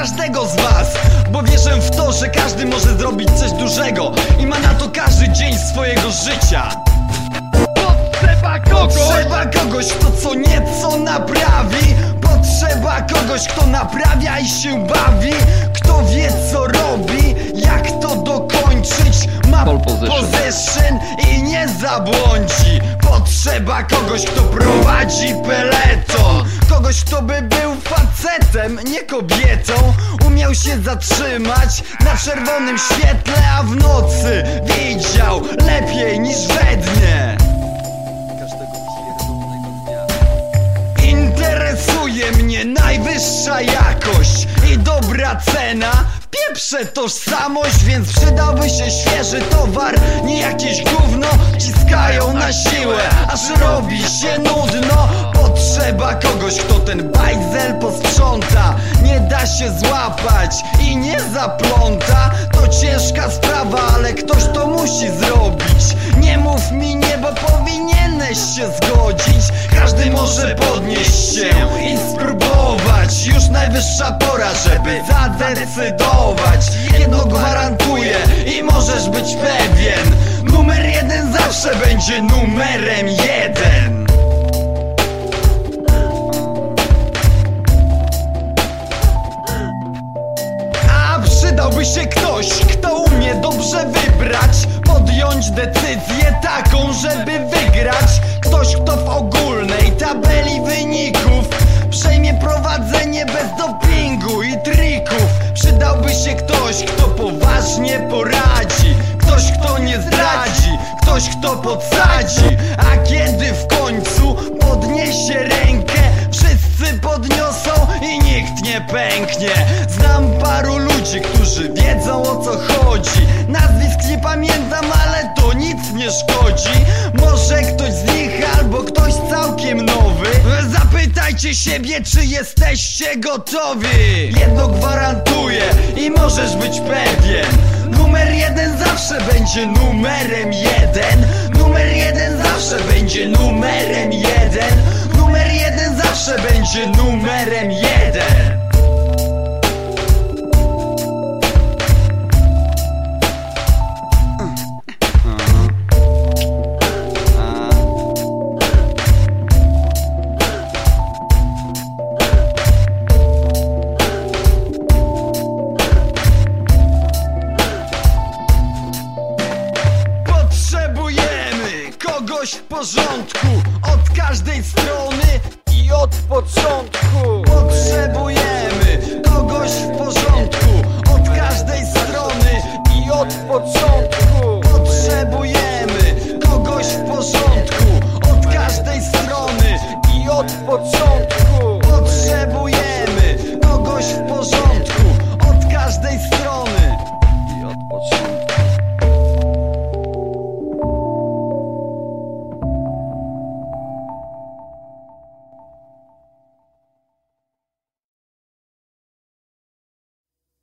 każdego z was Bo wierzę w to, że każdy może zrobić coś dużego I ma na to każdy dzień swojego życia. Potrzeba kogoś. Potrzeba kogoś, kto co nieco naprawi. Potrzeba kogoś, kto naprawia i się bawi. Kto wie co robi, jak to dokończyć. Ma possession i nie zabłądzi. Potrzeba kogoś, kto prowadzi peleton Kogoś, kto by był facetem, nie kobietą. Umiał się zatrzymać na czerwonym świetle A w nocy widział lepiej niż we dnie. Każdego pierdolonego dnia. Interesuje mnie najwyższa jakość i dobra cena. Pieprzę tożsamość, więc przydałby się świeży towar. Nie jakieś gówno ciskają na siłę Aż robi się nudno kogoś, kto ten bajzel posprząta. Nie da się złapać i nie zapląta. To ciężka sprawa, ale ktoś to musi zrobić. Nie mów mi nie, bo powinieneś się zgodzić. Każdy może podnieść się i spróbować. Już najwyższa pora, żeby zadecydować. Jedno gwarantuję i możesz być pewien. Numer jeden zawsze będzie numerem jeden przydałby się ktoś, kto umie dobrze wybrać Podjąć decyzję taką, żeby wygrać. Ktoś, kto w ogólnej tabeli wyników Przejmie prowadzenie bez dopingu i trików. Przydałby się ktoś, kto poważnie poradzi. Ktoś, kto nie zdradzi. Ktoś, kto podsadzi. A kiedy w końcu podniesie rękę Wszyscy podniosą i nikt nie pęknie Zapytajcie siebie, czy jesteście gotowi? Jedno gwarantuję i możesz być pewien. Numer jeden zawsze będzie numerem jeden. Numer jeden zawsze będzie numerem jeden. Numer jeden zawsze będzie numerem jeden coś w porządku Od każdej strony i od początku. Potrzebujemy kogoś w porządku Od każdej strony i od początku. Potrzebujemy kogoś w porządku Od każdej strony i od początku.